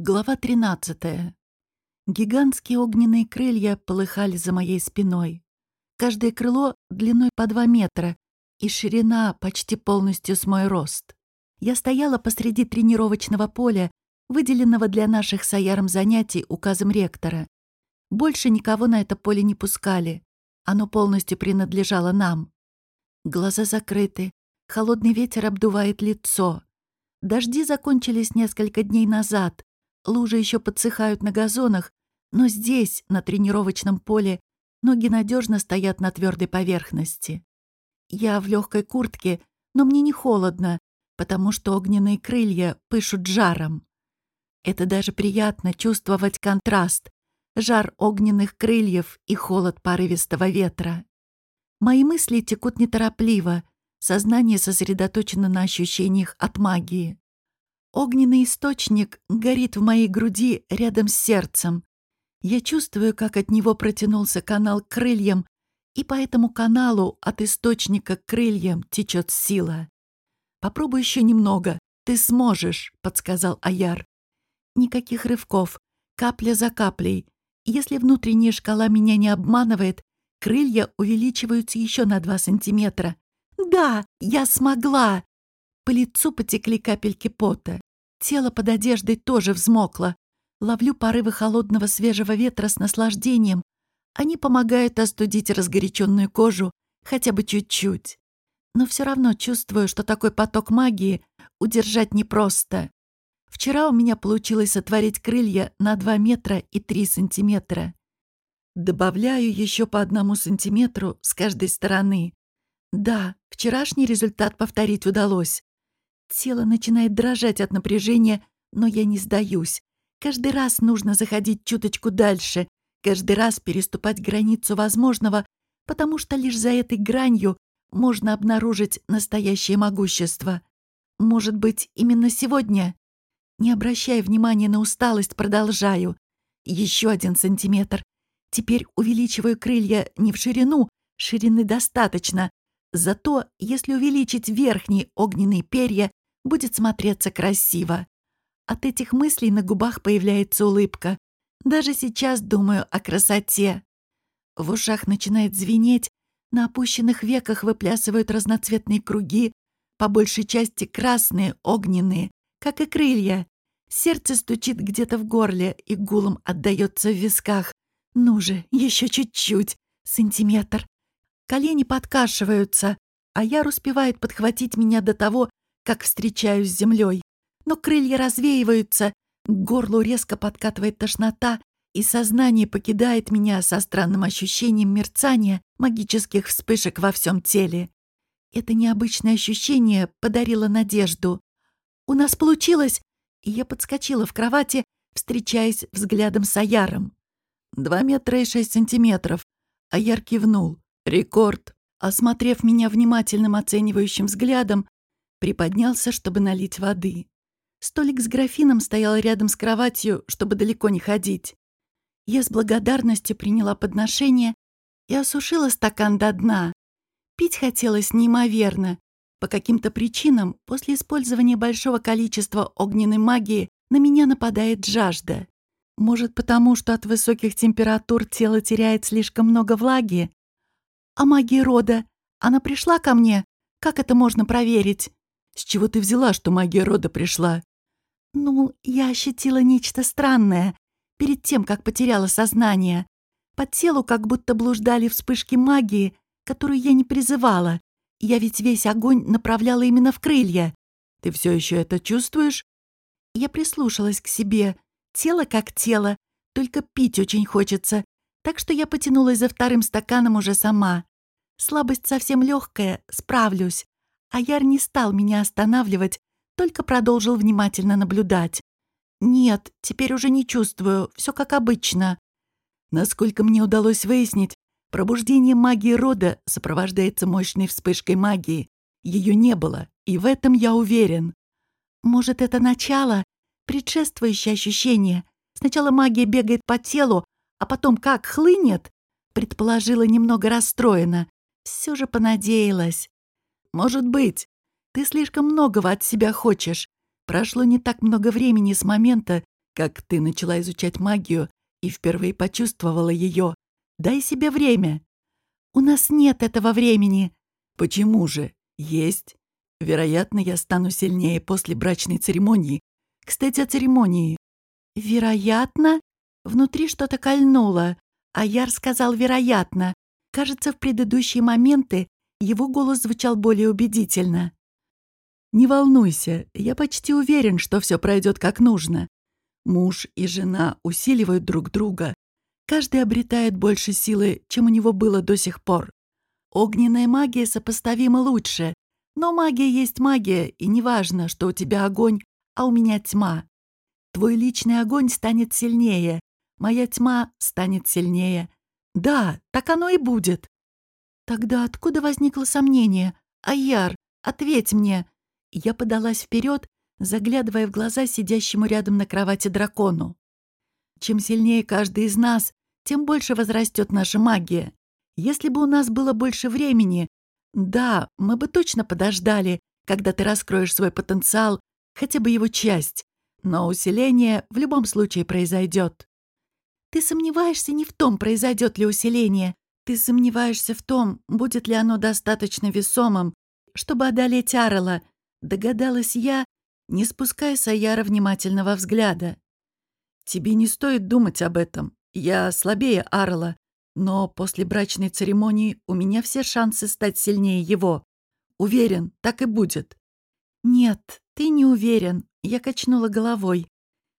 Глава 13. Гигантские огненные крылья полыхали за моей спиной. Каждое крыло длиной по два метра и ширина почти полностью с мой рост. Я стояла посреди тренировочного поля, выделенного для наших с Аяром занятий указом ректора. Больше никого на это поле не пускали. Оно полностью принадлежало нам. Глаза закрыты, холодный ветер обдувает лицо. Дожди закончились несколько дней назад, Лужи еще подсыхают на газонах, но здесь, на тренировочном поле, ноги надежно стоят на твердой поверхности. Я в легкой куртке, но мне не холодно, потому что огненные крылья пышут жаром. Это даже приятно чувствовать контраст, жар огненных крыльев и холод порывистого ветра. Мои мысли текут неторопливо, сознание сосредоточено на ощущениях от магии. Огненный источник горит в моей груди рядом с сердцем. Я чувствую, как от него протянулся канал к крыльям, и по этому каналу от источника к крыльям течет сила. «Попробуй еще немного, ты сможешь», — подсказал Аяр. «Никаких рывков, капля за каплей. Если внутренняя шкала меня не обманывает, крылья увеличиваются еще на два сантиметра. Да, я смогла!» По лицу потекли капельки пота. Тело под одеждой тоже взмокло. Ловлю порывы холодного свежего ветра с наслаждением. Они помогают остудить разгоряченную кожу хотя бы чуть-чуть. Но все равно чувствую, что такой поток магии удержать непросто. Вчера у меня получилось сотворить крылья на 2 метра и 3 сантиметра. Добавляю еще по одному сантиметру с каждой стороны. Да, вчерашний результат повторить удалось. Тело начинает дрожать от напряжения, но я не сдаюсь. Каждый раз нужно заходить чуточку дальше, каждый раз переступать границу возможного, потому что лишь за этой гранью можно обнаружить настоящее могущество. Может быть, именно сегодня? Не обращая внимания на усталость, продолжаю. Еще один сантиметр. Теперь увеличиваю крылья не в ширину, ширины достаточно. Зато, если увеличить верхние огненные перья, будет смотреться красиво. От этих мыслей на губах появляется улыбка. Даже сейчас думаю о красоте. В ушах начинает звенеть, на опущенных веках выплясывают разноцветные круги, по большей части красные, огненные, как и крылья. Сердце стучит где-то в горле и гулом отдаётся в висках. Ну же, еще чуть-чуть, сантиметр. Колени подкашиваются, а Яр успевает подхватить меня до того, как встречаюсь с землей. Но крылья развеиваются, к горлу резко подкатывает тошнота, и сознание покидает меня со странным ощущением мерцания магических вспышек во всем теле. Это необычное ощущение подарило надежду. «У нас получилось!» И я подскочила в кровати, встречаясь взглядом с Аяром. «Два метра и шесть сантиметров». Аяр кивнул. «Рекорд». Осмотрев меня внимательным оценивающим взглядом, Приподнялся, чтобы налить воды. Столик с графином стоял рядом с кроватью, чтобы далеко не ходить. Я с благодарностью приняла подношение и осушила стакан до дна. Пить хотелось неимоверно. По каким-то причинам после использования большого количества огненной магии на меня нападает жажда. Может, потому что от высоких температур тело теряет слишком много влаги? А магия рода, она пришла ко мне? Как это можно проверить? «С чего ты взяла, что магия рода пришла?» «Ну, я ощутила нечто странное перед тем, как потеряла сознание. По телу как будто блуждали вспышки магии, которую я не призывала. Я ведь весь огонь направляла именно в крылья. Ты все еще это чувствуешь?» Я прислушалась к себе. Тело как тело, только пить очень хочется. Так что я потянулась за вторым стаканом уже сама. Слабость совсем легкая, справлюсь. Аяр не стал меня останавливать, только продолжил внимательно наблюдать. «Нет, теперь уже не чувствую, все как обычно». Насколько мне удалось выяснить, пробуждение магии рода сопровождается мощной вспышкой магии. Ее не было, и в этом я уверен. Может, это начало, предшествующее ощущение. Сначала магия бегает по телу, а потом как хлынет? Предположила немного расстроена. Все же понадеялась. Может быть. Ты слишком многого от себя хочешь. Прошло не так много времени с момента, как ты начала изучать магию и впервые почувствовала ее. Дай себе время. У нас нет этого времени. Почему же? Есть. Вероятно, я стану сильнее после брачной церемонии. Кстати, о церемонии. Вероятно? Внутри что-то кольнуло. А Яр сказал «вероятно». Кажется, в предыдущие моменты его голос звучал более убедительно. «Не волнуйся, я почти уверен, что все пройдет как нужно. Муж и жена усиливают друг друга. Каждый обретает больше силы, чем у него было до сих пор. Огненная магия сопоставима лучше, но магия есть магия, и неважно, что у тебя огонь, а у меня тьма. Твой личный огонь станет сильнее, моя тьма станет сильнее. Да, так оно и будет. Тогда откуда возникло сомнение? Аяр, ответь мне. Я подалась вперед, заглядывая в глаза сидящему рядом на кровати дракону. Чем сильнее каждый из нас, тем больше возрастет наша магия. Если бы у нас было больше времени, да, мы бы точно подождали, когда ты раскроешь свой потенциал, хотя бы его часть, но усиление в любом случае произойдет. Ты сомневаешься не в том, произойдет ли усиление. Ты сомневаешься в том, будет ли оно достаточно весомым, чтобы одолеть Арла, догадалась я, не спуская с внимательного взгляда. Тебе не стоит думать об этом. Я слабее Арла, но после брачной церемонии у меня все шансы стать сильнее его. Уверен, так и будет. Нет, ты не уверен. Я качнула головой.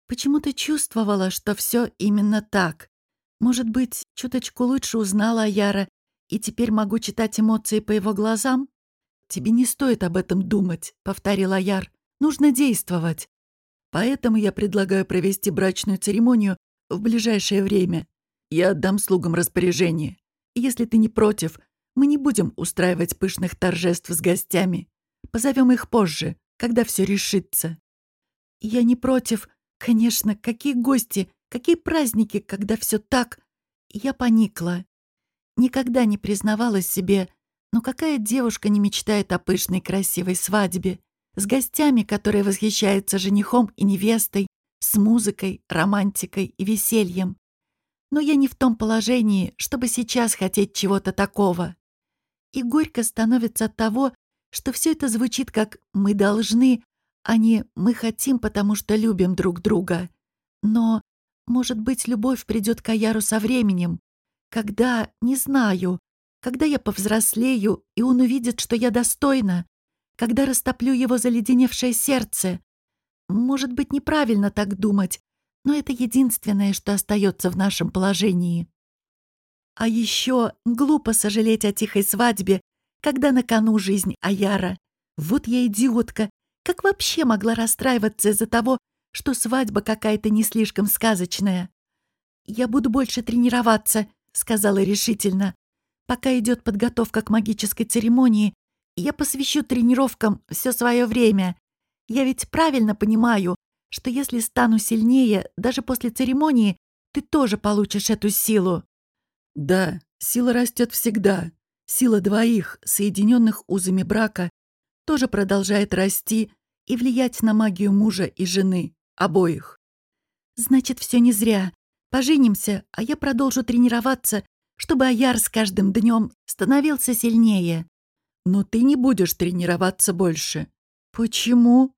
Почему-то чувствовала, что все именно так. Может быть, чуточку лучше узнала Аяра, и теперь могу читать эмоции по его глазам? «Тебе не стоит об этом думать», — повторил Аяр. «Нужно действовать. Поэтому я предлагаю провести брачную церемонию в ближайшее время. Я отдам слугам распоряжение. Если ты не против, мы не будем устраивать пышных торжеств с гостями. Позовем их позже, когда все решится». «Я не против», Конечно, какие гости, какие праздники, когда все так... Я поникла. Никогда не признавалась себе, но какая девушка не мечтает о пышной красивой свадьбе, с гостями, которые восхищаются женихом и невестой, с музыкой, романтикой и весельем. Но я не в том положении, чтобы сейчас хотеть чего-то такого. И горько становится от того, что все это звучит как «мы должны», а не «мы хотим, потому что любим друг друга». Но, может быть, любовь придет к Аяру со временем. Когда, не знаю, когда я повзрослею, и он увидит, что я достойна, когда растоплю его заледеневшее сердце. Может быть, неправильно так думать, но это единственное, что остается в нашем положении. А еще глупо сожалеть о тихой свадьбе, когда на кону жизнь Аяра. Вот я идиотка, как вообще могла расстраиваться из-за того, что свадьба какая-то не слишком сказочная? «Я буду больше тренироваться», — сказала решительно. «Пока идет подготовка к магической церемонии, я посвящу тренировкам все свое время. Я ведь правильно понимаю, что если стану сильнее, даже после церемонии, ты тоже получишь эту силу». «Да, сила растет всегда. Сила двоих, соединенных узами брака, тоже продолжает расти и влиять на магию мужа и жены, обоих. Значит, все не зря. Поженимся, а я продолжу тренироваться, чтобы Аяр с каждым днем становился сильнее. Но ты не будешь тренироваться больше. Почему?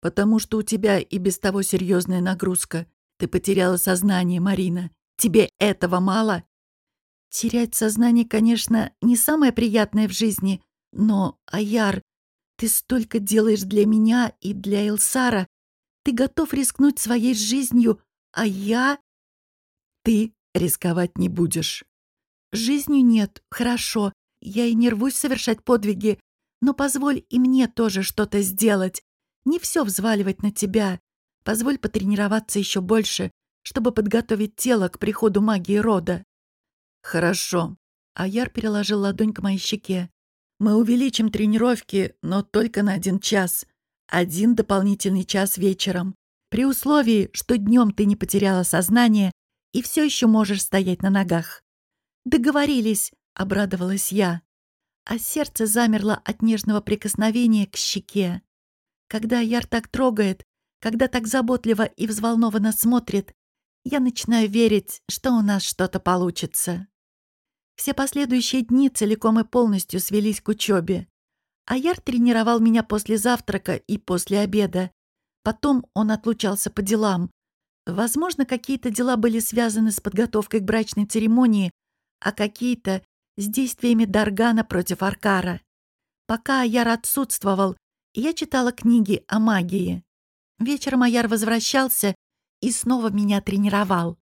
Потому что у тебя и без того серьезная нагрузка. Ты потеряла сознание, Марина. Тебе этого мало? Терять сознание, конечно, не самое приятное в жизни, но, Аяр, ты столько делаешь для меня и для Элсара. Ты готов рискнуть своей жизнью, а я... Ты рисковать не будешь. Жизнью нет, хорошо. Я и не рвусь совершать подвиги, но позволь и мне тоже что-то сделать. Не все взваливать на тебя. Позволь потренироваться еще больше, чтобы подготовить тело к приходу магии рода. Хорошо. Аяр переложил ладонь к моей щеке. Мы увеличим тренировки, но только на один час. Один дополнительный час вечером. При условии, что днем ты не потеряла сознание и все еще можешь стоять на ногах. «Договорились», — обрадовалась я. А сердце замерло от нежного прикосновения к щеке. Когда Яр так трогает, когда так заботливо и взволнованно смотрит, я начинаю верить, что у нас что-то получится. Все последующие дни целиком и полностью свелись к учебе. Аяр тренировал меня после завтрака и после обеда. Потом он отлучался по делам. Возможно, какие-то дела были связаны с подготовкой к брачной церемонии, а какие-то с действиями Даргана против Аркара. Пока Аяр отсутствовал, я читала книги о магии. Вечером Аяр возвращался и снова меня тренировал.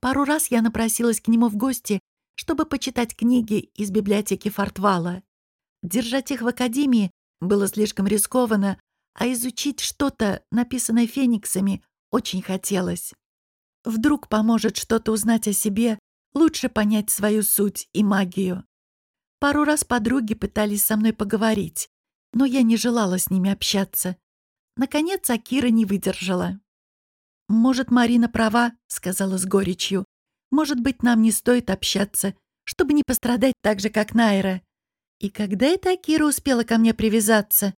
Пару раз я напросилась к нему в гости, чтобы почитать книги из библиотеки Фортвала. Держать их в академии было слишком рискованно, а изучить что-то, написанное фениксами, очень хотелось. Вдруг поможет что-то узнать о себе, лучше понять свою суть и магию. Пару раз подруги пытались со мной поговорить, но я не желала с ними общаться. Наконец Акира не выдержала. «Может, Марина права», — сказала с горечью. «Может быть, нам не стоит общаться, чтобы не пострадать так же, как Найра». И когда эта Акира успела ко мне привязаться?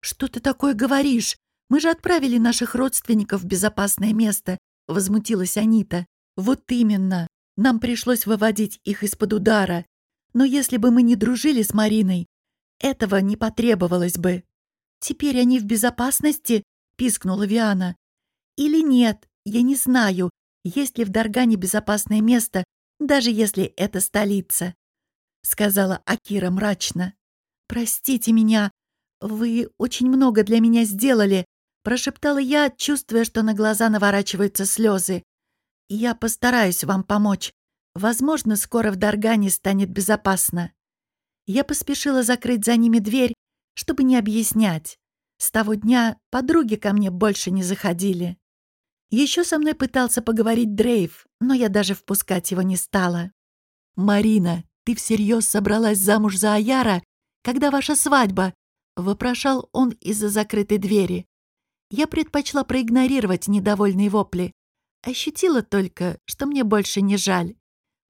«Что ты такое говоришь? Мы же отправили наших родственников в безопасное место», — возмутилась Анита. «Вот именно. Нам пришлось выводить их из-под удара. Но если бы мы не дружили с Мариной, этого не потребовалось бы». «Теперь они в безопасности?» — пискнула Виана. Или нет, я не знаю, есть ли в Даргане безопасное место, даже если это столица», — сказала Акира мрачно. «Простите меня, вы очень много для меня сделали», — прошептала я, чувствуя, что на глаза наворачиваются слезы. «Я постараюсь вам помочь. Возможно, скоро в Даргане станет безопасно». Я поспешила закрыть за ними дверь, чтобы не объяснять. С того дня подруги ко мне больше не заходили. Еще со мной пытался поговорить Дрейв, но я даже впускать его не стала. «Марина, ты всерьез собралась замуж за Аяра? Когда ваша свадьба?» — вопрошал он из-за закрытой двери. Я предпочла проигнорировать недовольные вопли. Ощутила только, что мне больше не жаль.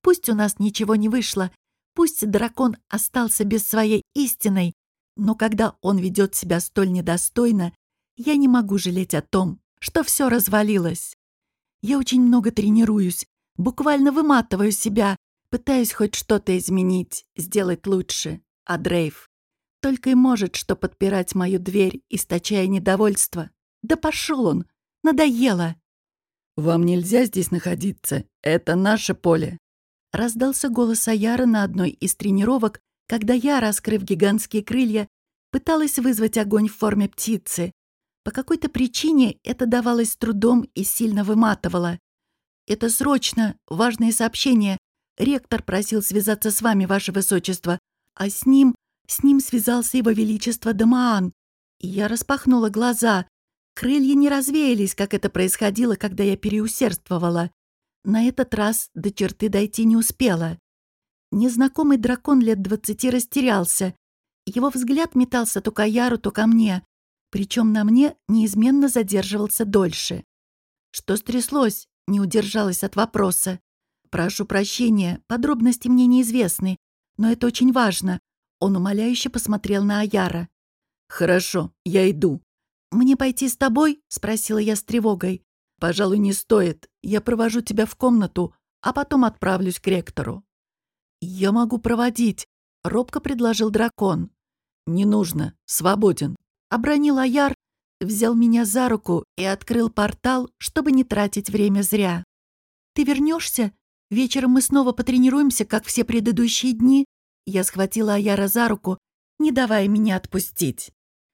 Пусть у нас ничего не вышло, пусть дракон остался без своей истиной, но когда он ведет себя столь недостойно, я не могу жалеть о том, что все развалилось. Я очень много тренируюсь, буквально выматываю себя, пытаюсь хоть что-то изменить, сделать лучше. А Дрейв только и может что подпирать мою дверь, источая недовольство. Да пошел он! Надоело! «Вам нельзя здесь находиться. Это наше поле», — раздался голос Аяра на одной из тренировок, когда я, раскрыв гигантские крылья, пыталась вызвать огонь в форме птицы. По какой-то причине это давалось с трудом и сильно выматывало. «Это срочно, важное сообщение. Ректор просил связаться с вами, ваше высочество, а с ним, с ним связался его величество Дамаан». И я распахнула глаза. Крылья не развеялись, как это происходило, когда я переусердствовала. На этот раз до черты дойти не успела. Незнакомый дракон лет двадцати растерялся. Его взгляд метался то к Аяру, то ко мне причем на мне неизменно задерживался дольше. Что стряслось? Не удержалась от вопроса. Прошу прощения, подробности мне неизвестны, но это очень важно. Он умоляюще посмотрел на Аяра. «Хорошо, я иду». «Мне пойти с тобой?» — спросила я с тревогой. «Пожалуй, не стоит. Я провожу тебя в комнату, а потом отправлюсь к ректору». «Я могу проводить», — робко предложил дракон. «Не нужно, свободен», Обронил Аяр, взял меня за руку и открыл портал, чтобы не тратить время зря. «Ты вернешься? Вечером мы снова потренируемся, как все предыдущие дни?» Я схватила Аяра за руку, не давая меня отпустить.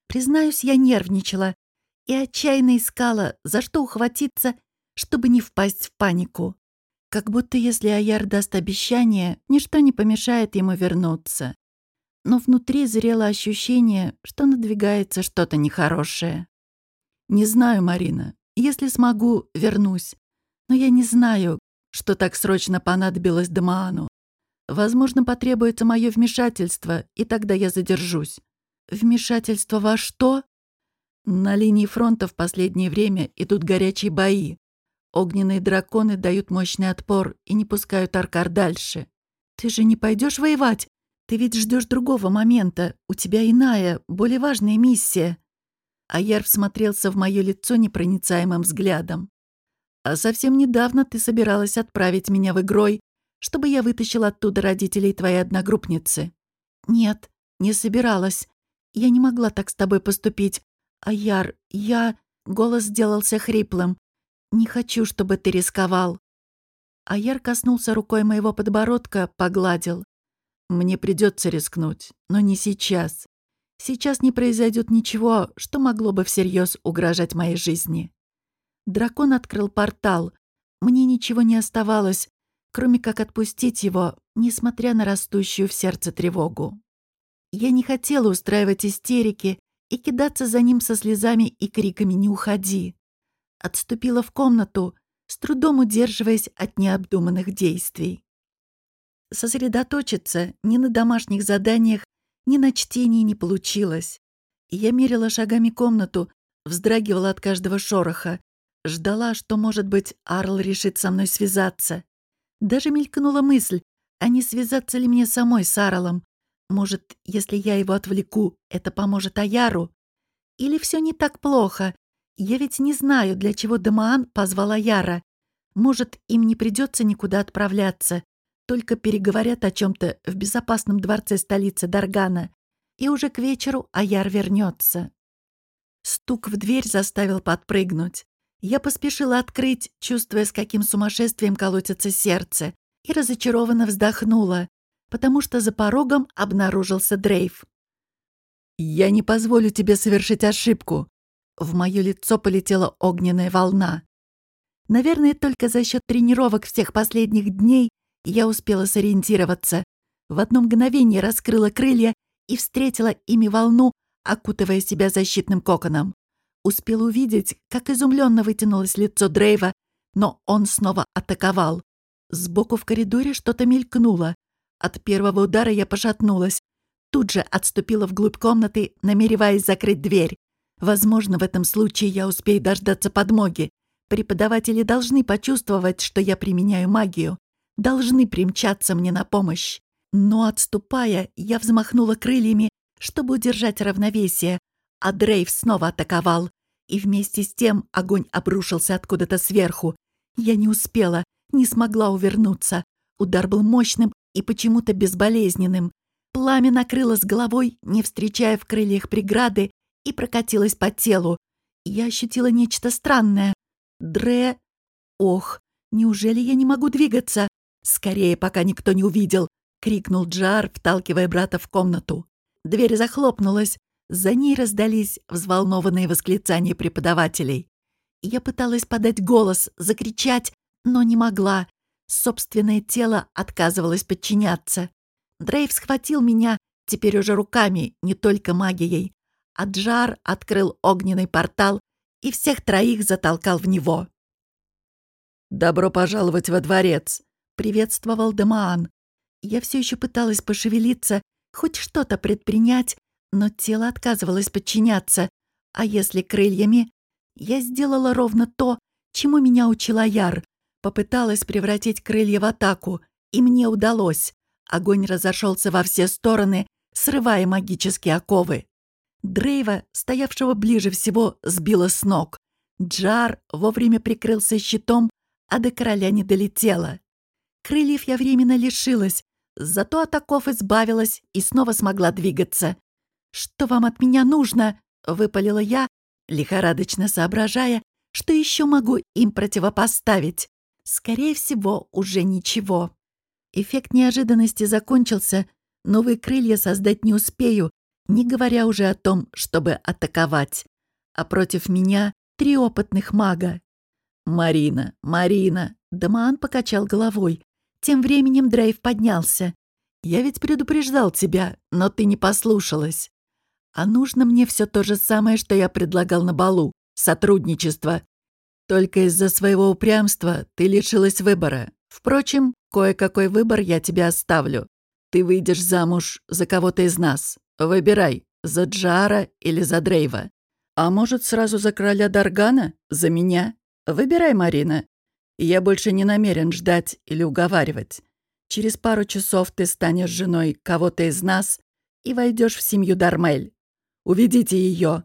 Признаюсь, я нервничала и отчаянно искала, за что ухватиться, чтобы не впасть в панику. Как будто если Аяр даст обещание, ничто не помешает ему вернуться но внутри зрело ощущение, что надвигается что-то нехорошее. «Не знаю, Марина. Если смогу, вернусь. Но я не знаю, что так срочно понадобилось Дамаану. Возможно, потребуется мое вмешательство, и тогда я задержусь». «Вмешательство во что?» На линии фронта в последнее время идут горячие бои. Огненные драконы дают мощный отпор и не пускают Аркар дальше. «Ты же не пойдешь воевать?» Ты ведь ждешь другого момента. У тебя иная, более важная миссия. Аяр всмотрелся в мое лицо непроницаемым взглядом. «А совсем недавно ты собиралась отправить меня в игрой, чтобы я вытащил оттуда родителей твоей одногруппницы». «Нет, не собиралась. Я не могла так с тобой поступить. Аяр, я...» Голос сделался хриплым. «Не хочу, чтобы ты рисковал». Аяр коснулся рукой моего подбородка, погладил. «Мне придется рискнуть, но не сейчас. Сейчас не произойдет ничего, что могло бы всерьез угрожать моей жизни. Дракон открыл портал. Мне ничего не оставалось, кроме как отпустить его, несмотря на растущую в сердце тревогу. Я не хотела устраивать истерики и кидаться за ним со слезами и криками «Не уходи!». Отступила в комнату, с трудом удерживаясь от необдуманных действий. Сосредоточиться ни на домашних заданиях, ни на чтении не получилось. Я мерила шагами комнату, вздрагивала от каждого шороха, ждала, что, может быть, Арл решит со мной связаться. Даже мелькнула мысль, а не связаться ли мне самой с Арлом. Может, если я его отвлеку, это поможет Аяру? Или все не так плохо? Я ведь не знаю, для чего Дамаан позвал Аяра. Может, им не придется никуда отправляться только переговорят о чем-то в безопасном дворце столицы Даргана, и уже к вечеру Аяр вернется. Стук в дверь заставил подпрыгнуть. Я поспешила открыть, чувствуя, с каким сумасшествием колотится сердце, и разочарованно вздохнула, потому что за порогом обнаружился Дрейв. «Я не позволю тебе совершить ошибку!» В мое лицо полетела огненная волна. Наверное, только за счет тренировок всех последних дней я успела сориентироваться. В одно мгновение раскрыла крылья и встретила ими волну, окутывая себя защитным коконом. Успела увидеть, как изумленно вытянулось лицо Дрейва, но он снова атаковал. Сбоку в коридоре что-то мелькнуло. От первого удара я пошатнулась. Тут же отступила вглубь комнаты, намереваясь закрыть дверь. Возможно, в этом случае я успею дождаться подмоги. Преподаватели должны почувствовать, что я применяю магию должны примчаться мне на помощь. Но, отступая, я взмахнула крыльями, чтобы удержать равновесие, а Дрейв снова атаковал. И вместе с тем огонь обрушился откуда-то сверху. Я не успела, не смогла увернуться. Удар был мощным и почему-то безболезненным. Пламя накрыло с головой, не встречая в крыльях преграды, и прокатилось по телу. Я ощутила нечто странное. Дре... Ох, неужели я не могу двигаться? «Скорее, пока никто не увидел!» — крикнул Джар, вталкивая брата в комнату. Дверь захлопнулась. За ней раздались взволнованные восклицания преподавателей. Я пыталась подать голос, закричать, но не могла. Собственное тело отказывалось подчиняться. Дрейв схватил меня, теперь уже руками, не только магией. А открыл огненный портал и всех троих затолкал в него. «Добро пожаловать во дворец!» приветствовал Дамаан. Я все еще пыталась пошевелиться, хоть что-то предпринять, но тело отказывалось подчиняться. А если крыльями? Я сделала ровно то, чему меня учила Яр. Попыталась превратить крылья в атаку, и мне удалось. Огонь разошелся во все стороны, срывая магические оковы. Дрейва, стоявшего ближе всего, сбила с ног. Джар вовремя прикрылся щитом, а до короля не долетела. Крыльев я временно лишилась, зато от оков избавилась и снова смогла двигаться. «Что вам от меня нужно?» — выпалила я, лихорадочно соображая, что еще могу им противопоставить. Скорее всего, уже ничего. Эффект неожиданности закончился, новые крылья создать не успею, не говоря уже о том, чтобы атаковать. А против меня три опытных мага. «Марина, Марина!» Дамаан покачал головой. Тем временем Дрейв поднялся. «Я ведь предупреждал тебя, но ты не послушалась. А нужно мне все то же самое, что я предлагал на балу — сотрудничество. Только из-за своего упрямства ты лишилась выбора. Впрочем, кое-какой выбор я тебе оставлю. Ты выйдешь замуж за кого-то из нас. Выбирай, за Джара или за Дрейва. А может, сразу за короля Даргана? За меня? Выбирай, Марина я больше не намерен ждать или уговаривать. Через пару часов ты станешь женой кого-то из нас и войдешь в семью Дармель. Уведите ее.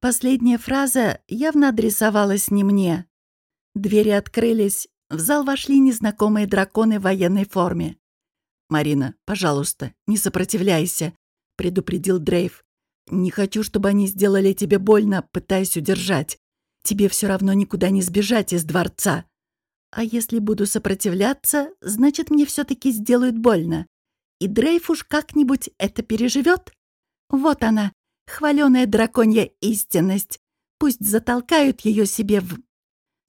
Последняя фраза явно адресовалась не мне. Двери открылись, в зал вошли незнакомые драконы в военной форме. «Марина, пожалуйста, не сопротивляйся», — предупредил Дрейв. «Не хочу, чтобы они сделали тебе больно, пытаясь удержать. Тебе все равно никуда не сбежать из дворца. А если буду сопротивляться, значит, мне все-таки сделают больно. И Дрейф уж как-нибудь это переживет. Вот она, хваленая драконья истинность. Пусть затолкают ее себе в...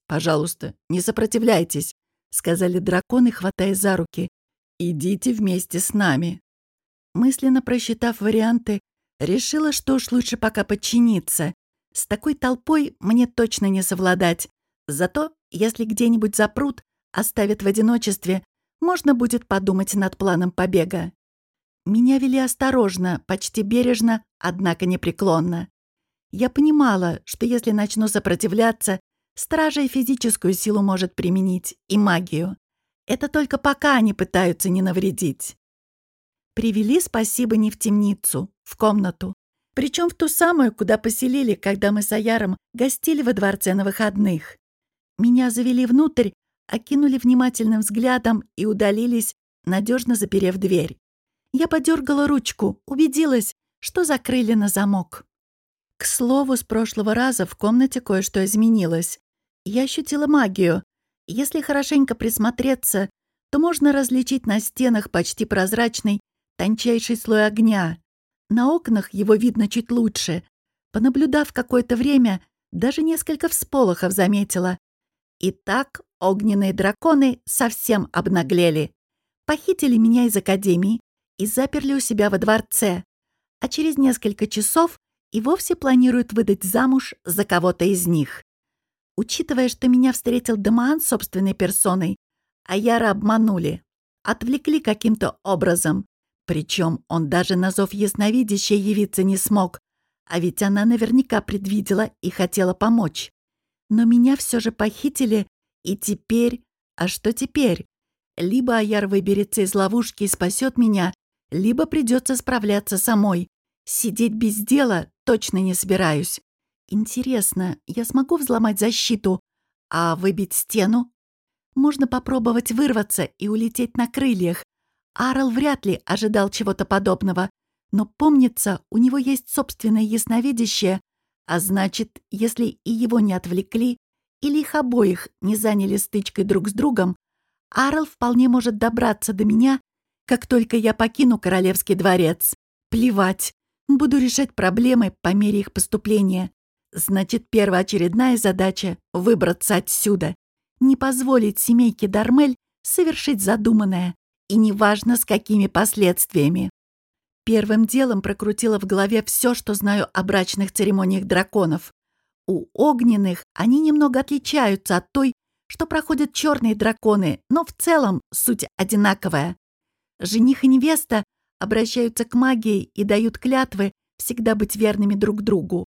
«Пожалуйста, не сопротивляйтесь», — сказали драконы, хватая за руки. «Идите вместе с нами». Мысленно просчитав варианты, решила, что уж лучше пока подчиниться. С такой толпой мне точно не совладать. Зато, если где-нибудь запрут, оставят в одиночестве, можно будет подумать над планом побега. Меня вели осторожно, почти бережно, однако непреклонно. Я понимала, что если начну сопротивляться, стража и физическую силу может применить, и магию. Это только пока они пытаются не навредить. Привели, спасибо, не в темницу, в комнату. Причем в ту самую, куда поселили, когда мы с Аяром гостили во дворце на выходных. Меня завели внутрь, окинули внимательным взглядом и удалились, надежно заперев дверь. Я подергала ручку, убедилась, что закрыли на замок. К слову, с прошлого раза в комнате кое-что изменилось. Я ощутила магию, если хорошенько присмотреться, то можно различить на стенах почти прозрачный, тончайший слой огня. На окнах его видно чуть лучше. Понаблюдав какое-то время, даже несколько всполохов заметила. И так огненные драконы совсем обнаглели. Похитили меня из академии и заперли у себя во дворце. А через несколько часов и вовсе планируют выдать замуж за кого-то из них. Учитывая, что меня встретил Дамаан собственной персоной, а Яра обманули, отвлекли каким-то образом. Причем он даже на зов ясновидящей явиться не смог, а ведь она наверняка предвидела и хотела помочь. Но меня все же похитили, и теперь... А что теперь? Либо Аяр выберется из ловушки и спасет меня, либо придется справляться самой. Сидеть без дела точно не собираюсь. Интересно, я смогу взломать защиту, а выбить стену? Можно попробовать вырваться и улететь на крыльях. Арл вряд ли ожидал чего-то подобного, но помнится, у него есть собственное ясновидящее, а значит, если и его не отвлекли, или их обоих не заняли стычкой друг с другом, Арл вполне может добраться до меня, как только я покину королевский дворец. Плевать, буду решать проблемы по мере их поступления. Значит, первоочередная задача — выбраться отсюда. Не позволить семейке Дармель совершить задуманное, и неважно, с какими последствиями. Первым делом прокрутила в голове все, что знаю о брачных церемониях драконов. У огненных они немного отличаются от той, что проходят черные драконы, но в целом суть одинаковая. Жених и невеста обращаются к магии и дают клятвы всегда быть верными друг другу.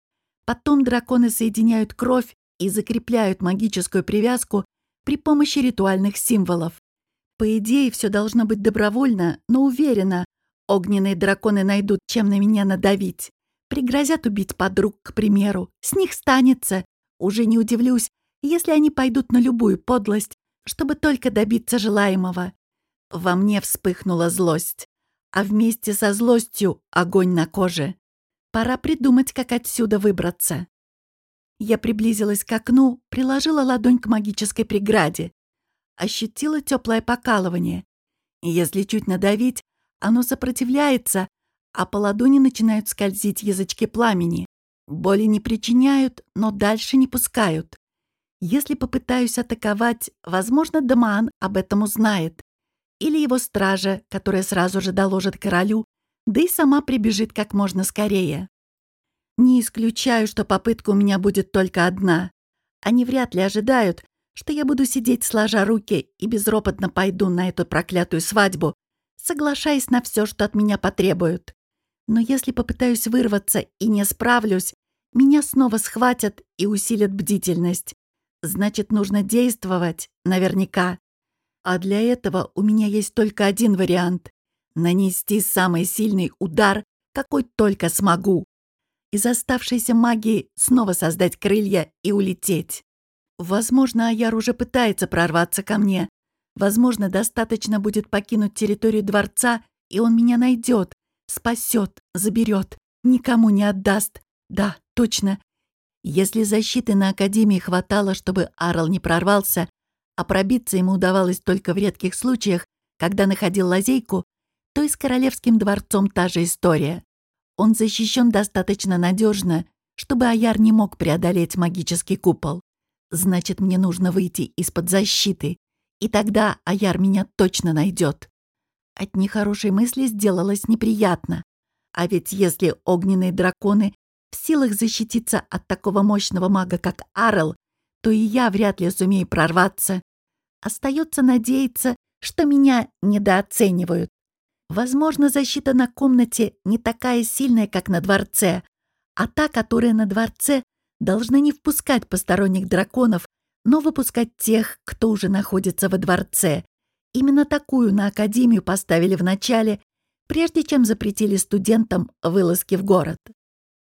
Потом драконы соединяют кровь и закрепляют магическую привязку при помощи ритуальных символов. По идее, все должно быть добровольно, но уверена, огненные драконы найдут, чем на меня надавить. Пригрозят убить подруг, к примеру. С них станется. Уже не удивлюсь, если они пойдут на любую подлость, чтобы только добиться желаемого. Во мне вспыхнула злость, а вместе со злостью огонь на коже. Пора придумать, как отсюда выбраться. Я приблизилась к окну, приложила ладонь к магической преграде. Ощутила теплое покалывание. Если чуть надавить, оно сопротивляется, а по ладони начинают скользить язычки пламени. Боли не причиняют, но дальше не пускают. Если попытаюсь атаковать, возможно, Дамаан об этом узнает. Или его стража, которая сразу же доложит королю, да и сама прибежит как можно скорее. Не исключаю, что попытка у меня будет только одна. Они вряд ли ожидают, что я буду сидеть сложа руки и безропотно пойду на эту проклятую свадьбу, соглашаясь на все, что от меня потребуют. Но если попытаюсь вырваться и не справлюсь, меня снова схватят и усилят бдительность. Значит, нужно действовать, наверняка. А для этого у меня есть только один вариант нанести самый сильный удар, какой только смогу. из оставшейся магии снова создать крылья и улететь. Возможно, Аяр уже пытается прорваться ко мне. Возможно, достаточно будет покинуть территорию дворца, и он меня найдет, спасет, заберет, никому не отдаст. Да, точно. Если защиты на Академии хватало, чтобы Арл не прорвался, а пробиться ему удавалось только в редких случаях, когда находил лазейку, то и с Королевским дворцом та же история. Он защищен достаточно надежно, чтобы Аяр не мог преодолеть магический купол. Значит, мне нужно выйти из-под защиты, и тогда Аяр меня точно найдет. От нехорошей мысли сделалось неприятно. А ведь если огненные драконы в силах защититься от такого мощного мага, как Арел, то и я вряд ли сумею прорваться. Остается надеяться, что меня недооценивают. Возможно, защита на комнате не такая сильная, как на дворце, а та, которая на дворце, должна не впускать посторонних драконов, но выпускать тех, кто уже находится во дворце. Именно такую на Академию поставили в начале, прежде чем запретили студентам вылазки в город.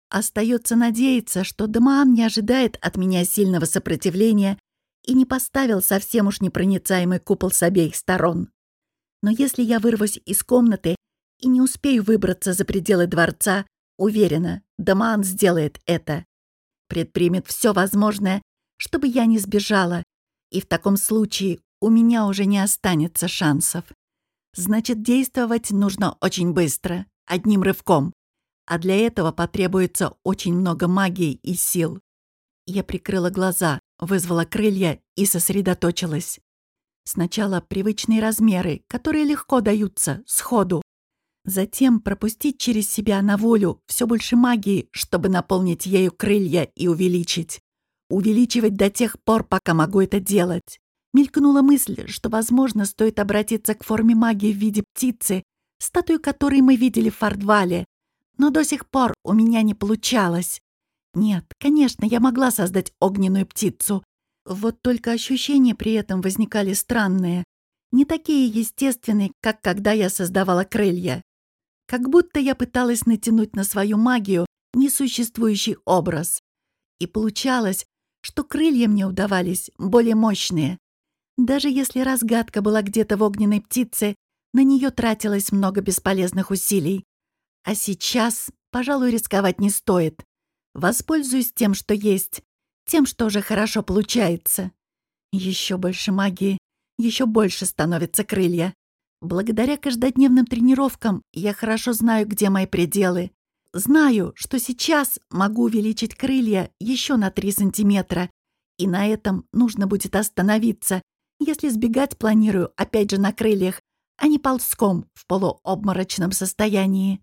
Остается надеяться, что Дамаан не ожидает от меня сильного сопротивления и не поставил совсем уж непроницаемый купол с обеих сторон. Но если я вырвусь из комнаты и не успею выбраться за пределы дворца, уверена, Дамаан сделает это. Предпримет все возможное, чтобы я не сбежала, и в таком случае у меня уже не останется шансов. Значит, действовать нужно очень быстро, одним рывком а для этого потребуется очень много магии и сил. Я прикрыла глаза, вызвала крылья и сосредоточилась. Сначала привычные размеры, которые легко даются, сходу. Затем пропустить через себя на волю все больше магии, чтобы наполнить ею крылья и увеличить. Увеличивать до тех пор, пока могу это делать. Мелькнула мысль, что, возможно, стоит обратиться к форме магии в виде птицы, статую которой мы видели в Фардвале, но до сих пор у меня не получалось. Нет, конечно, я могла создать огненную птицу. Вот только ощущения при этом возникали странные. Не такие естественные, как когда я создавала крылья. Как будто я пыталась натянуть на свою магию несуществующий образ. И получалось, что крылья мне удавались более мощные. Даже если разгадка была где-то в огненной птице, на нее тратилось много бесполезных усилий. А сейчас, пожалуй, рисковать не стоит. Воспользуюсь тем, что есть, тем, что уже хорошо получается. Еще больше магии, еще больше становятся крылья. Благодаря каждодневным тренировкам я хорошо знаю, где мои пределы. Знаю, что сейчас могу увеличить крылья еще на 3 сантиметра, и на этом нужно будет остановиться, если сбегать планирую опять же на крыльях, а не ползком в полуобморочном состоянии.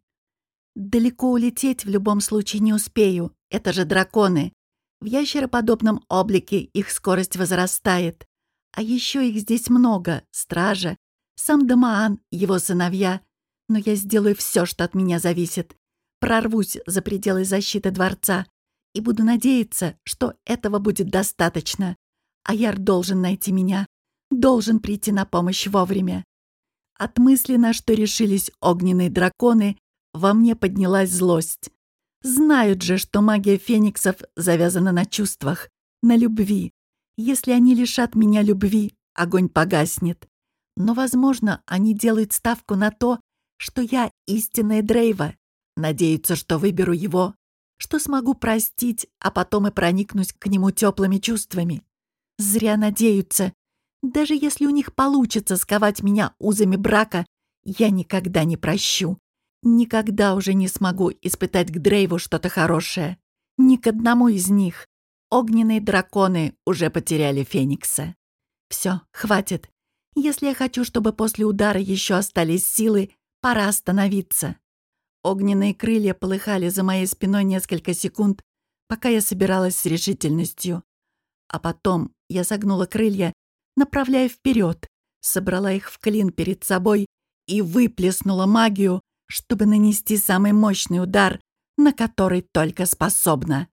Далеко улететь в любом случае не успею. Это же драконы. В ящероподобном облике их скорость возрастает. А еще их здесь много. Стража, сам Дамаан, его сыновья. Но я сделаю все, что от меня зависит. Прорвусь за пределы защиты дворца. И буду надеяться, что этого будет достаточно. Аяр должен найти меня. Должен прийти на помощь вовремя. От мысли, на что решились огненные драконы, во мне поднялась злость. Знают же, что магия фениксов завязана на чувствах, на любви. Если они лишат меня любви, огонь погаснет. Но, возможно, они делают ставку на то, что я истинная Дрейва. Надеются, что выберу его, что смогу простить, а потом и проникнусь к нему теплыми чувствами. Зря надеются. Даже если у них получится сковать меня узами брака, я никогда не прощу. Никогда уже не смогу испытать к Дрейву что-то хорошее. Ни к одному из них. Огненные драконы уже потеряли Феникса. Все, хватит. Если я хочу, чтобы после удара еще остались силы, пора остановиться. Огненные крылья полыхали за моей спиной несколько секунд, пока я собиралась с решительностью. А потом я согнула крылья, направляя вперед, собрала их в клин перед собой и выплеснула магию, чтобы нанести самый мощный удар, на который только способна.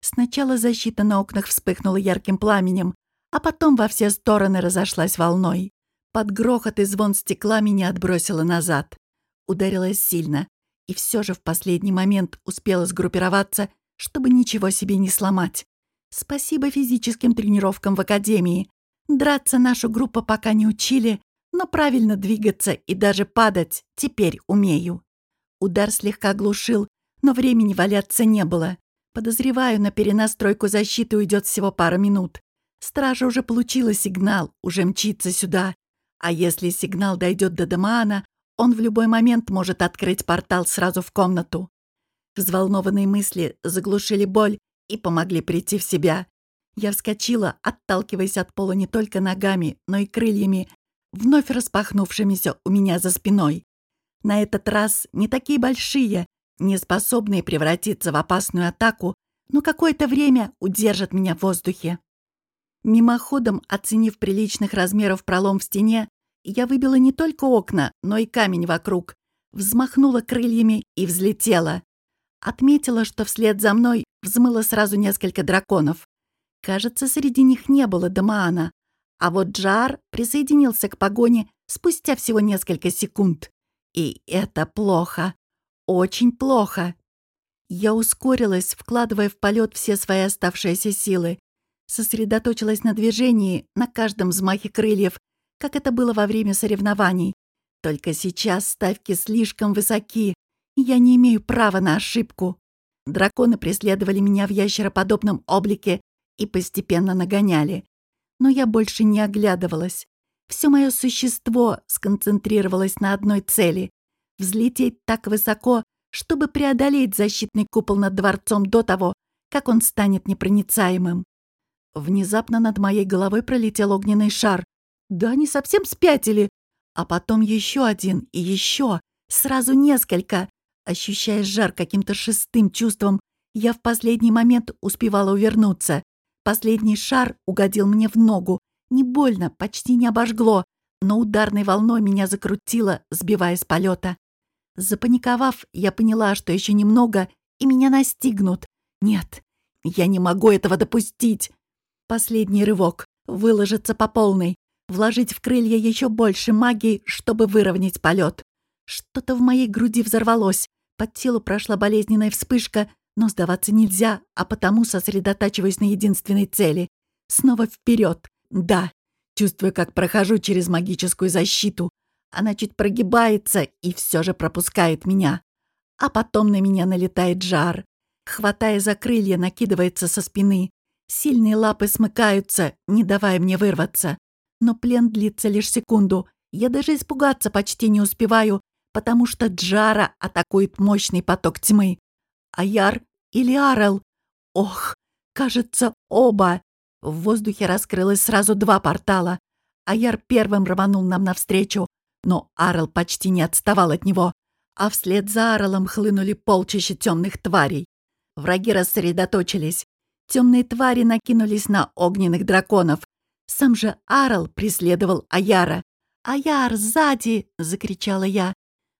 Сначала защита на окнах вспыхнула ярким пламенем, а потом во все стороны разошлась волной. Под грохот и звон стекла меня отбросило назад. Ударилась сильно. и все же в последний момент успела сгруппироваться, чтобы ничего себе не сломать. Спасибо физическим тренировкам в академии. Драться нашу группу пока не учили, но правильно двигаться и даже падать теперь умею. Удар слегка глушил, но времени валяться не было. Подозреваю, на перенастройку защиты уйдет всего пара минут. Стража уже получила сигнал, уже мчится сюда. А если сигнал дойдет до Дамаана, он в любой момент может открыть портал сразу в комнату. Взволнованные мысли заглушили боль и помогли прийти в себя. Я вскочила, отталкиваясь от пола не только ногами, но и крыльями, вновь распахнувшимися у меня за спиной. На этот раз не такие большие, не способные превратиться в опасную атаку, но какое-то время удержат меня в воздухе. Мимоходом, оценив приличных размеров пролом в стене, я выбила не только окна, но и камень вокруг, взмахнула крыльями и взлетела. Отметила, что вслед за мной взмыло сразу несколько драконов. Кажется, среди них не было Дамаана. А вот Джар присоединился к погоне спустя всего несколько секунд. И это плохо. Очень плохо. Я ускорилась, вкладывая в полет все свои оставшиеся силы. Сосредоточилась на движении, на каждом взмахе крыльев, как это было во время соревнований. Только сейчас ставки слишком высоки, я не имею права на ошибку. Драконы преследовали меня в ящероподобном облике и постепенно нагоняли. Но я больше не оглядывалась. Все мое существо сконцентрировалось на одной цели — взлететь так высоко, чтобы преодолеть защитный купол над дворцом до того, как он станет непроницаемым. Внезапно над моей головой пролетел огненный шар, да они совсем спятили. А потом еще один и еще, сразу несколько. Ощущая жар каким-то шестым чувством, я в последний момент успевала увернуться. Последний шар угодил мне в ногу. Не больно, почти не обожгло, но ударной волной меня закрутило, сбивая с полета. Запаниковав, я поняла, что еще немного, и меня настигнут. Нет, я не могу этого допустить. Последний рывок. Выложиться по полной вложить в крылья еще больше магии, чтобы выровнять полет. Что-то в моей груди взорвалось, под телу прошла болезненная вспышка, но сдаваться нельзя, а потому сосредотачиваюсь на единственной цели. Снова вперед. Да, чувствую, как прохожу через магическую защиту. Она чуть прогибается и все же пропускает меня. А потом на меня налетает жар. Хватая за крылья, накидывается со спины. Сильные лапы смыкаются, не давая мне вырваться. Но плен длится лишь секунду. Я даже испугаться почти не успеваю, потому что Джара атакует мощный поток тьмы. Аяр или Арел? Ох, кажется, оба. В воздухе раскрылось сразу два портала. Аяр первым рванул нам навстречу, но Арел почти не отставал от него, а вслед за Арелом хлынули полчища темных тварей. Враги рассредоточились. Темные твари накинулись на огненных драконов, сам же Арл преследовал Аяра. «Аяр, сзади!» — закричала я,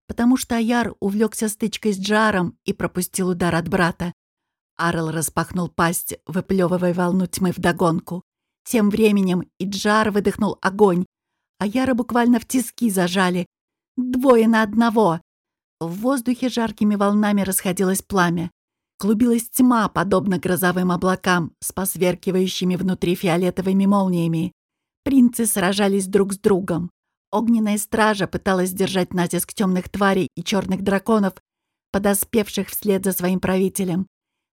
потому что Аяр увлекся стычкой с Джаром и пропустил удар от брата. Арл распахнул пасть, выплевывая волну тьмы вдогонку. Тем временем и Джар выдохнул огонь. Аяра буквально в тиски зажали. Двое на одного. В воздухе жаркими волнами расходилось пламя. Клубилась тьма, подобно грозовым облакам, с посверкивающими внутри фиолетовыми молниями. Принцы сражались друг с другом. Огненная стража пыталась держать натиск темных тварей и черных драконов, подоспевших вслед за своим правителем.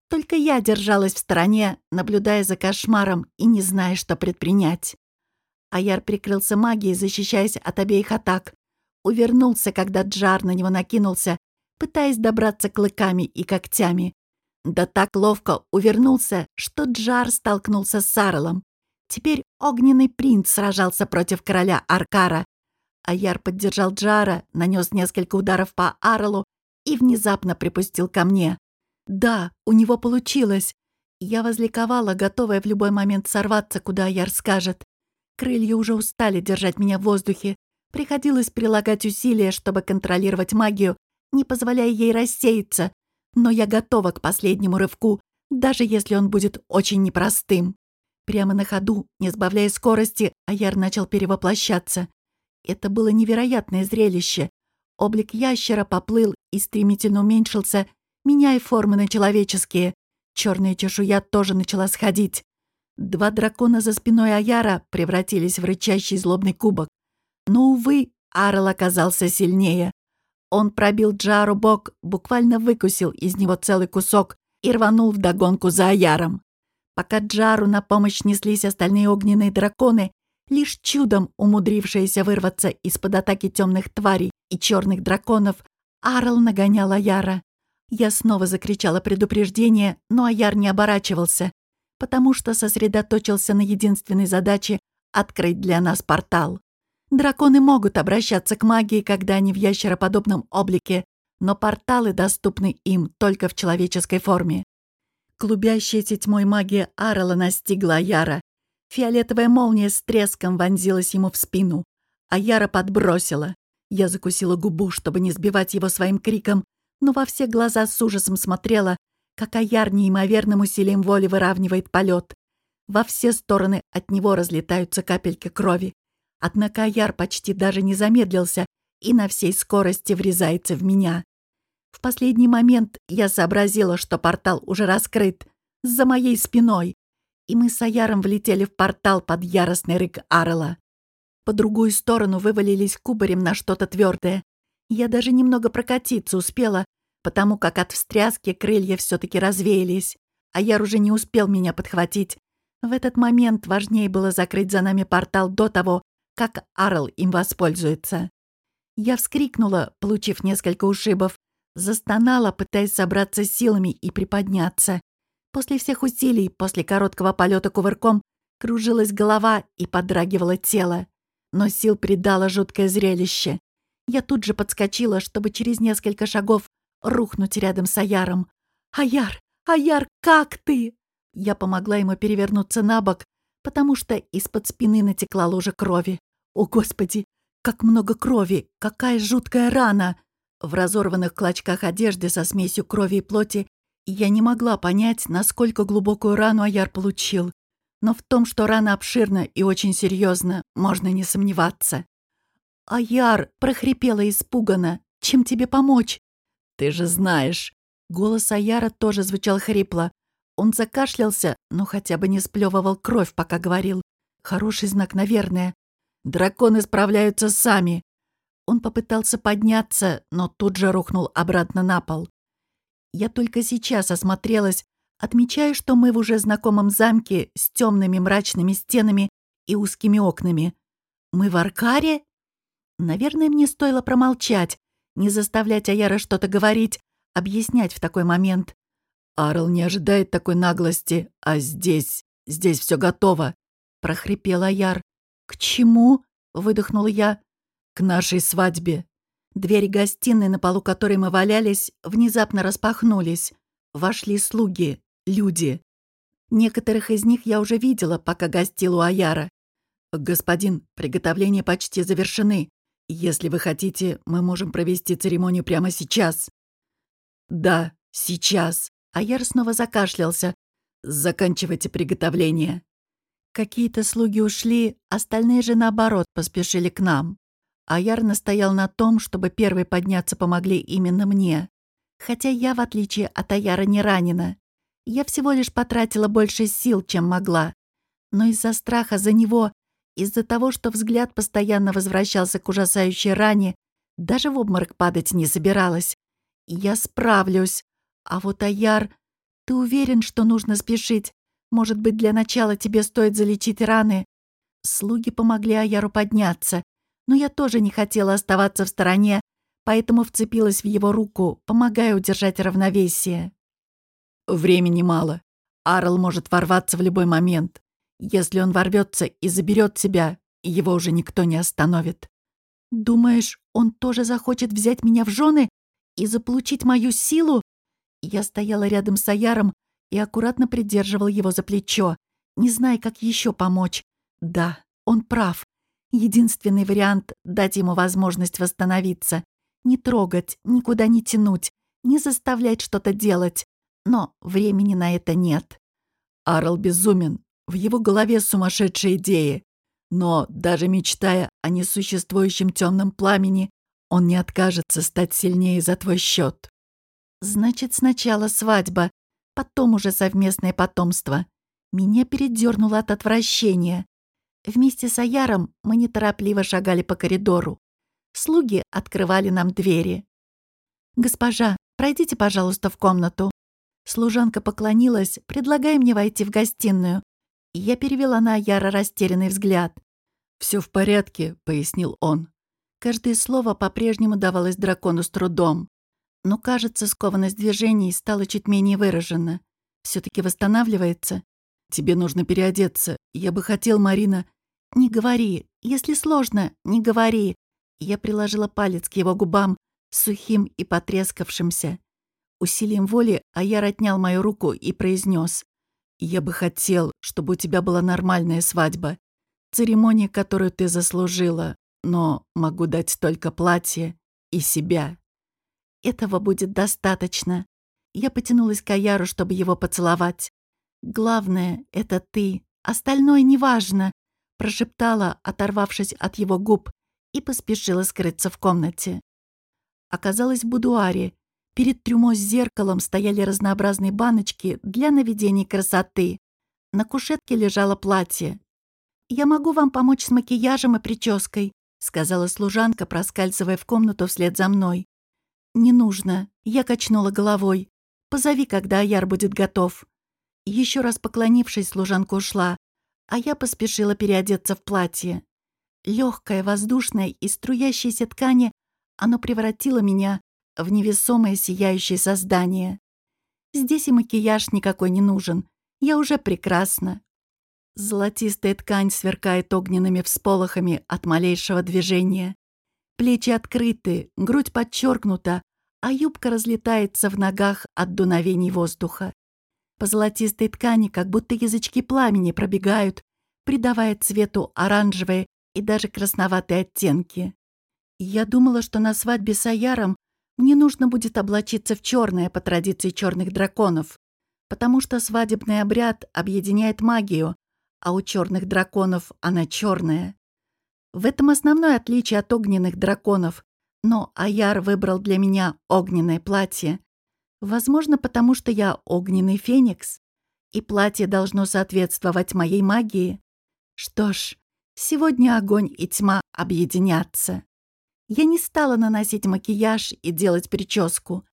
Только я держалась в стороне, наблюдая за кошмаром и не зная, что предпринять. Аяр прикрылся магией, защищаясь от обеих атак. Увернулся, когда Джар на него накинулся, пытаясь добраться клыками и когтями. Да так ловко увернулся, что Джар столкнулся с Сарлом. Теперь огненный принц сражался против короля Аркара. Аяр поддержал Джара, нанес несколько ударов по Арлу и внезапно припустил ко мне. Да, у него получилось. Я возликовала, готовая в любой момент сорваться, куда Аяр скажет. Крылья уже устали держать меня в воздухе. Приходилось прилагать усилия, чтобы контролировать магию, не позволяя ей рассеяться, но я готова к последнему рывку, даже если он будет очень непростым. Прямо на ходу, не сбавляя скорости, Аяр начал перевоплощаться. Это было невероятное зрелище. облик ящера поплыл и стремительно уменьшился, меняя формы на человеческие. Черная чешуя тоже начала сходить. Два дракона за спиной Аяра превратились в рычащий злобный кубок. Но, увы, Арл оказался сильнее. Он пробил Джару бок, буквально выкусил из него целый кусок и рванул вдогонку за Аяром. Пока Джару на помощь неслись остальные огненные драконы, лишь чудом умудрившиеся вырваться из-под атаки темных тварей и черных драконов, Арл нагонял Аяра. Я снова закричала предупреждение, но Аяр не оборачивался, потому что сосредоточился на единственной задаче — открыть для нас портал. Драконы могут обращаться к магии, когда они в ящероподобном облике, но порталы доступны им только в человеческой форме. Клубящаяся тьмой магия Арала настигла Яра. Фиолетовая молния с треском вонзилась ему в спину, а Яра подбросила. Я закусила губу, чтобы не сбивать его своим криком, но во все глаза с ужасом смотрела, как Аяр неимоверным усилием воли выравнивает полет. Во все стороны от него разлетаются капельки крови. Однако Аяр почти даже не замедлился и на всей скорости врезается в меня. В последний момент я сообразила, что портал уже раскрыт за моей спиной, и мы с Аяром влетели в портал под яростный рык Арла. По другую сторону вывалились кубарем на что-то твердое. Я даже немного прокатиться успела, потому как от встряски крылья все-таки развеялись. Аяр уже не успел меня подхватить. В этот момент важнее было закрыть за нами портал до того, как Арл им воспользуется. Я вскрикнула, получив несколько ушибов, застонала, пытаясь собраться силами и приподняться. После всех усилий, после короткого полета кувырком, кружилась голова и подрагивало тело. Но сил придало жуткое зрелище. Я тут же подскочила, чтобы через несколько шагов рухнуть рядом с Аяром. «Аяр! Аяр, как ты?» Я помогла ему перевернуться на бок, потому что из-под спины натекла лужа крови. О, Господи, как много крови! Какая жуткая рана! В разорванных клочках одежды со смесью крови и плоти я не могла понять, насколько глубокую рану Аяр получил. Но в том, что рана обширна и очень серьезна, можно не сомневаться. «Аяр!» — прохрипела испуганно. «Чем тебе помочь?» «Ты же знаешь!» Голос Аяра тоже звучал хрипло. Он закашлялся, но хотя бы не сплевывал кровь, пока говорил. Хороший знак, наверное. Драконы справляются сами. Он попытался подняться, но тут же рухнул обратно на пол. Я только сейчас осмотрелась, отмечая, что мы в уже знакомом замке с темными мрачными стенами и узкими окнами. Мы в Аркаре? Наверное, мне стоило промолчать, не заставлять Аяра что-то говорить, объяснять в такой момент. Арл не ожидает такой наглости, а здесь, здесь все готово, прохрипел Аяр. К чему? выдохнул я. К нашей свадьбе. Двери гостиной, на полу которой мы валялись, внезапно распахнулись. Вошли слуги, люди. Некоторых из них я уже видела, пока гостил у Аяра. «Господин, приготовления почти завершены. Если вы хотите, мы можем провести церемонию прямо сейчас». «Да, сейчас», Аяр снова закашлялся. «Заканчивайте приготовление». Какие-то слуги ушли, остальные же, наоборот, поспешили к нам. Аяр настоял на том, чтобы первые подняться помогли именно мне. Хотя я, в отличие от Аяра, не ранена. Я всего лишь потратила больше сил, чем могла. Но из-за страха за него, из-за того, что взгляд постоянно возвращался к ужасающей ране, даже в обморок падать не собиралась. Я справлюсь. А вот Аяр, ты уверен, что нужно спешить? Может быть, для начала тебе стоит залечить раны? Слуги помогли Аяру подняться, но я тоже не хотела оставаться в стороне, поэтому вцепилась в его руку, помогая удержать равновесие. Времени мало. Арл может ворваться в любой момент. Если он ворвется и заберет себя, его уже никто не остановит. Думаешь, он тоже захочет взять меня в жены и заполучить мою силу? Я стояла рядом с Аяром и аккуратно придерживал его за плечо, не зная, как еще помочь. Да, он прав. Единственный вариант — дать ему возможность восстановиться. Не трогать, никуда не тянуть, не заставлять что-то делать. Но времени на это нет. Арл безумен. В его голове сумасшедшие идеи. Но даже мечтая о несуществующем темном пламени, Он не откажется стать сильнее за твой счет. Значит, сначала свадьба, потом уже совместное потомство. Меня передернуло от отвращения. Вместе с Аяром мы неторопливо шагали по коридору. Слуги открывали нам двери. «Госпожа, пройдите, пожалуйста, в комнату». Служанка поклонилась, предлагая мне войти в гостиную. Я перевела на Аяра растерянный взгляд. «Все в порядке», — пояснил он. Каждое слово по-прежнему давалось дракону с трудом. Но, кажется, скованность движений стала чуть менее выражена. все таки восстанавливается. Тебе нужно переодеться. Я бы хотел, Марина... Не говори. Если сложно, не говори. Я приложила палец к его губам, сухим и потрескавшимся. Усилием воли Аяр отнял мою руку и произнес: «Я бы хотел, чтобы у тебя была нормальная свадьба. Церемония, которую ты заслужила, но могу дать только платье и себя». Этого будет достаточно. Я потянулась к Аяру, чтобы его поцеловать. «Главное — это ты. Остальное неважно», — прошептала, оторвавшись от его губ, и поспешила скрыться в комнате. Оказалось в будуаре. Перед трюмо с зеркалом стояли разнообразные баночки для наведения красоты. На кушетке лежало платье. «Я могу вам помочь с макияжем и прической», — сказала служанка, проскальзывая в комнату вслед за мной. «Не нужно», — я качнула головой. «Позови, когда Аяр будет готов». Еще раз поклонившись, служанка ушла, а я поспешила переодеться в платье. Легкое, воздушное и струящееся ткани, оно превратило меня в невесомое сияющее создание. Здесь и макияж никакой не нужен. Я уже прекрасна. Золотистая ткань сверкает огненными всполохами от малейшего движения. Плечи открыты, грудь подчеркнута, а юбка разлетается в ногах от дуновений воздуха. По золотистой ткани как будто язычки пламени пробегают, придавая цвету оранжевые и даже красноватые оттенки. Я думала, что на свадьбе с Аяром мне нужно будет облачиться в черное по традиции черных драконов, потому что свадебный обряд объединяет магию, а у черных драконов она черная. В этом основное отличие от огненных драконов. Но Аяр выбрал для меня огненное платье. Возможно, потому что я огненный феникс. И платье должно соответствовать моей магии. Что ж, сегодня огонь и тьма объединятся. Я не стала наносить макияж и делать прическу.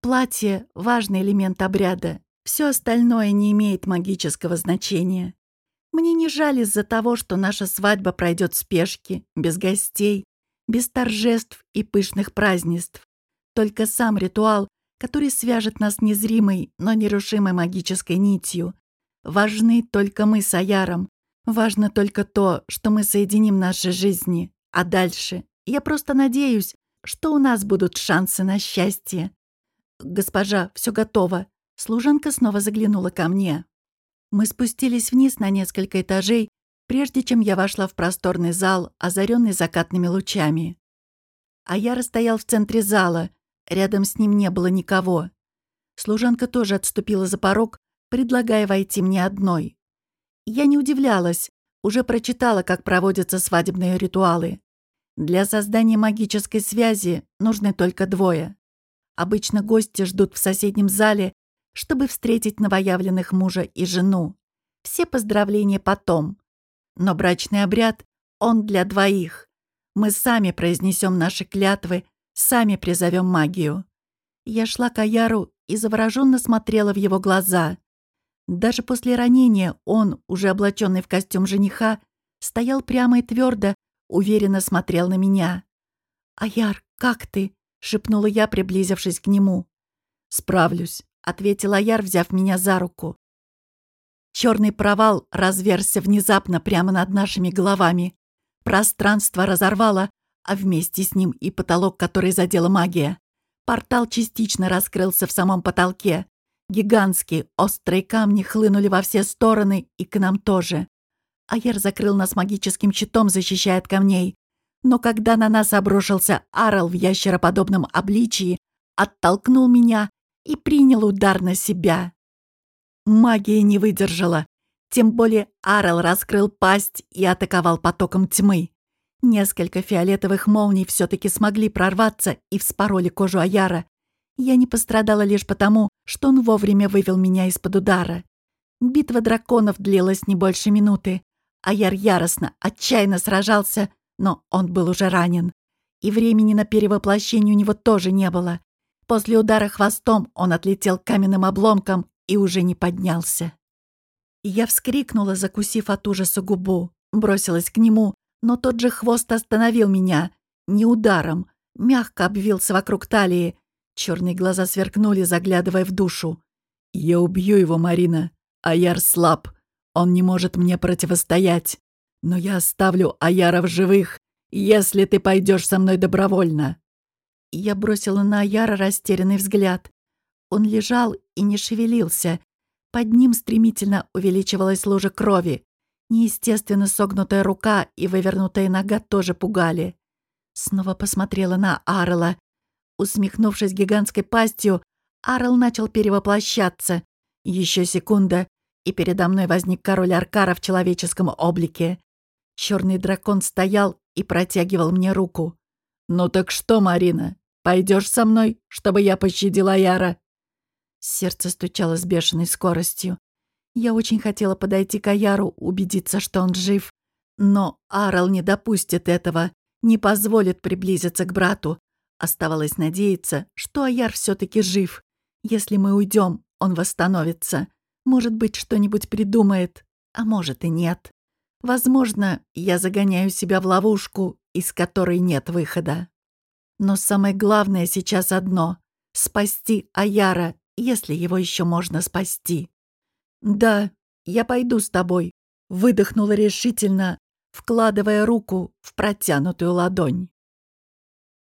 Платье — важный элемент обряда. Все остальное не имеет магического значения. Мне не жаль из-за того, что наша свадьба пройдет в спешке, без гостей, без торжеств и пышных празднеств. Только сам ритуал, который свяжет нас незримой, но нерушимой магической нитью. Важны только мы с Аяром. Важно только то, что мы соединим наши жизни. А дальше я просто надеюсь, что у нас будут шансы на счастье. «Госпожа, все готово». Служанка снова заглянула ко мне. Мы спустились вниз на несколько этажей, прежде чем я вошла в просторный зал, озаренный закатными лучами. А я расстоял в центре зала, рядом с ним не было никого. Служанка тоже отступила за порог, предлагая войти мне одной. Я не удивлялась, уже прочитала, как проводятся свадебные ритуалы. Для создания магической связи нужны только двое. Обычно гости ждут в соседнем зале чтобы встретить новоявленных мужа и жену. Все поздравления потом. Но брачный обряд, он для двоих. Мы сами произнесем наши клятвы, сами призовем магию. Я шла к Аяру и завороженно смотрела в его глаза. Даже после ранения он, уже облаченный в костюм жениха, стоял прямо и твердо, уверенно смотрел на меня. «Аяр, как ты?» — шепнула я, приблизившись к нему. «Справлюсь», — ответил Аяр, взяв меня за руку. Черный провал разверся внезапно прямо над нашими головами. Пространство разорвало, а вместе с ним и потолок, который задела магия. Портал частично раскрылся в самом потолке. Гигантские острые камни хлынули во все стороны и к нам тоже. Аяр закрыл нас магическим щитом, защищая от камней. Но когда на нас обрушился Арл в ящероподобном обличии, оттолкнул меня и принял удар на себя. Магия не выдержала. Тем более Арел раскрыл пасть и атаковал потоком тьмы. Несколько фиолетовых молний все-таки смогли прорваться и вспороли кожу Аяра. Я не пострадала лишь потому, что он вовремя вывел меня из-под удара. Битва драконов длилась не больше минуты. Аяр яростно, отчаянно сражался, но он был уже ранен. И времени на перевоплощение у него тоже не было. После удара хвостом он отлетел каменным обломком и уже не поднялся. Я вскрикнула, закусив от ужаса губу, бросилась к нему, но тот же хвост остановил меня. Не ударом, мягко обвился вокруг талии. Черные глаза сверкнули, заглядывая в душу. «Я убью его, Марина. Аяр слаб. Он не может мне противостоять. Но я оставлю Аяра в живых, если ты пойдешь со мной добровольно». Я бросила на Аяра растерянный взгляд. Он лежал и не шевелился. Под ним стремительно увеличивалась лужа крови. Неестественно согнутая рука и вывернутая нога тоже пугали. Снова посмотрела на Арла. Усмехнувшись гигантской пастью, Арл начал перевоплощаться. Еще секунда, и передо мной возник король Аркара в человеческом облике. Черный дракон стоял и протягивал мне руку. «Ну так что, Марина, пойдешь со мной, чтобы я пощадила Яра?» Сердце стучало с бешеной скоростью. Я очень хотела подойти к Аяру, убедиться, что он жив. Но Арл не допустит этого, не позволит приблизиться к брату. Оставалось надеяться, что Аяр все таки жив. Если мы уйдем, он восстановится. Может быть, что-нибудь придумает, а может и нет. Возможно, я загоняю себя в ловушку, из которой нет выхода. Но самое главное сейчас одно — спасти Аяра если его еще можно спасти. «Да, я пойду с тобой», — выдохнула решительно, вкладывая руку в протянутую ладонь.